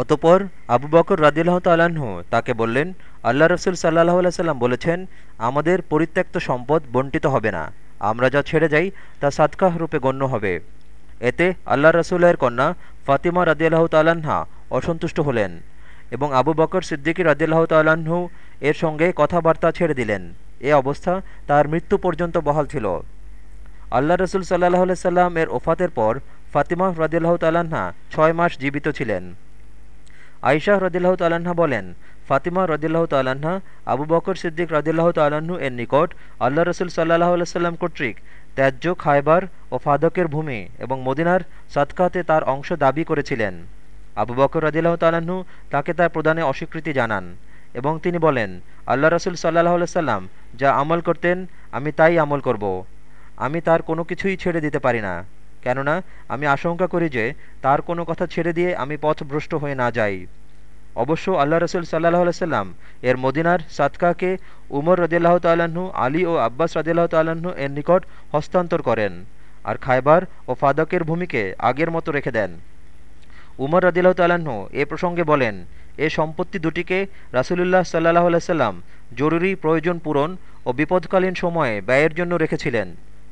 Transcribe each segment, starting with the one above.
অতপর আবু বকর রাদিল্লাহ তাল্লাহ্ন তাকে বললেন আল্লাহ রসুল সাল্লাহ সাল্লাম বলেছেন, আমাদের পরিত্যক্ত সম্পদ বন্টিত হবে না। আমরা যা ছেড়ে যাই, তা সাতকাহ রূপে গণ্য হবে। এতে আল্লাহ রসুল্লাহের কন্যা ফাতিমা রাদিয়াল্লাহ তাল্লাহা অসন্তুষ্ট হলেন এবং আবু বকর সিদ্দিকী রাদিল্লাহ তাল্লাহ্ন এর সঙ্গে কথাবার্তা ছেড়ে দিলেন। এ অবস্থা তার মৃত্যু পর্যন্ত বহাল ছিল। আল্লাহ রসুল সাল্লাহ সাল্লাম এর ওফাতের পর ফাতিমা রদিল্লাহ তাল্লাহা ছয় মাস জীবিত ছিলেন। আইশাহ রদিল্লাহ তাল্লাহা বলেন, ফাতিমা রদিল্লাহ তাল্লাহা আবু বকর সিদ্দিক রদিল্লাহ তাল্লাহ্ন এর নিকট আল্লাহ রসুল সাল্লাহ সাল্লাম কর্তৃক ত্যায্য খায়বার ও ফাদকের ভূমি এবং মদিনার সৎকাতে তার অংশ দাবি করেছিলেন। আবু বকর রদিল্লাহ তাল্লাহ্ন তাকে তার প্রদানে অস্বীকৃতি জানান এবং তিনি বলেন, আল্লাহ রসুল সাল্লাহ সাল্লাম যা আমল করতেন, আমি তাই আমল করব। আমি তার কোনো কিছুই ছেড়ে দিতে পারি না। কেননা আমি আশঙ্কা করি যে তার কোনো কথা ছেড়ে দিয়ে আমি পথভ্রষ্ট হয়ে না যাই। অবশ্য আল্লাহ রসুল সাল্লাহ সাল্লাম এর মদিনার সাতকাকে উমর রদিল্লাহ তাল্লাহ্ন আলী ও আব্বাস রদিল্লাহ তাল্লাহ্ন এর নিকট হস্তান্তর করেন আর খায়বার ও ফাদকের ভূমিকে আগের মতো রেখে দেন। উমর রদিল্লাহ তাল্লাহ্ন এ প্রসঙ্গে বলেন, এ সম্পত্তি দুটিকে রাসুলুল্লাহ সাল্লাহ সাল্লাম জরুরি প্রয়োজন পূরণ ও বিপদকালীন সময়ে ব্যয়ের জন্য রেখেছিলেন।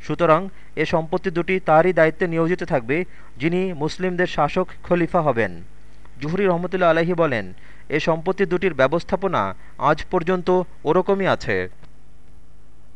সুতরাং এ সম্পত্তি দুটি তারই দায়িত্বে নিয়োজিত থাকবে, যিনি মুসলিমদের শাসক খলিফা হবেন। জুহরি রহমতুল্লা আলহি বলেন, এ সম্পত্তি দুটির ব্যবস্থাপনা আজ পর্যন্ত ওরকমই আছে।